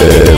É,